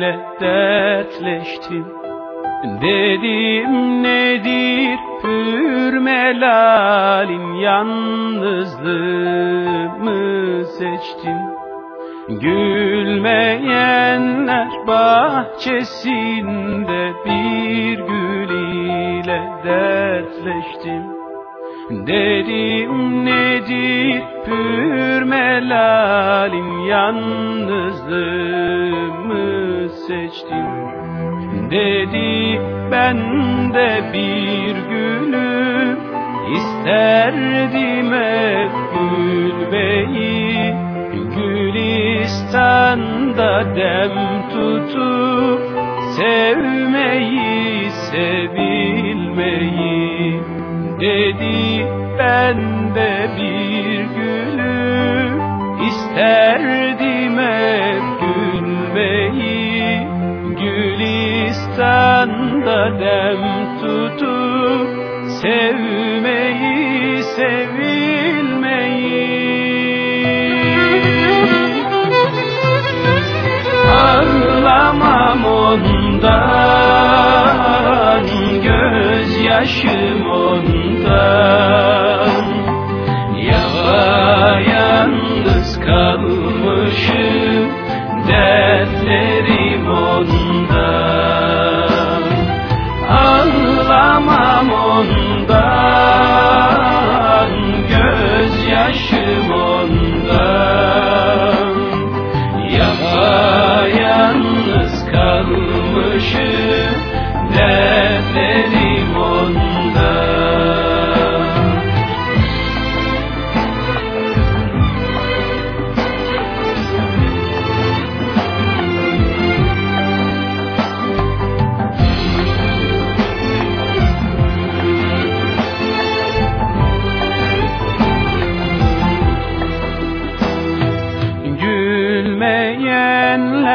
ile dertleştim Dedim nedir? Pür melalin yalnızlığımı seçtim. Gülmeyenler bahçesinde bir gül ile dertleştim. Dedim nedir? Pür melalin yalnızlığımı seçtim. Dedi ben de bir gülüm isterdim hep gülmeyi Gülistan'da dem tutup sevmeyi, sevilmeyi. Dedi ben sevmeyi, sevilmeyi. Ağlamam ondan Gözyaşım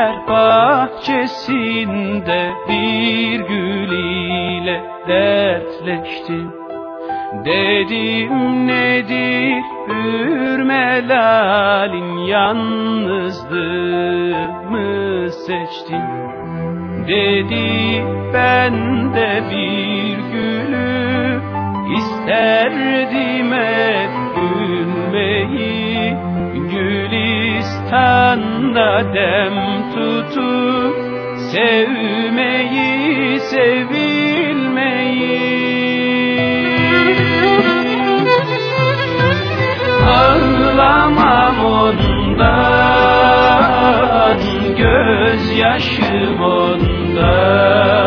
Gülmeyenler bahçesinde bir gül ile dertleştim Dedim nedir? Ürmelalin yalnızlığımı seçtim Dedi ben de bir gülü isterdim hep gülmeyi Gülistan'da dem tutup sevmeyi, sevilmeyi. Ağlamam ondan, gözyaşım ondan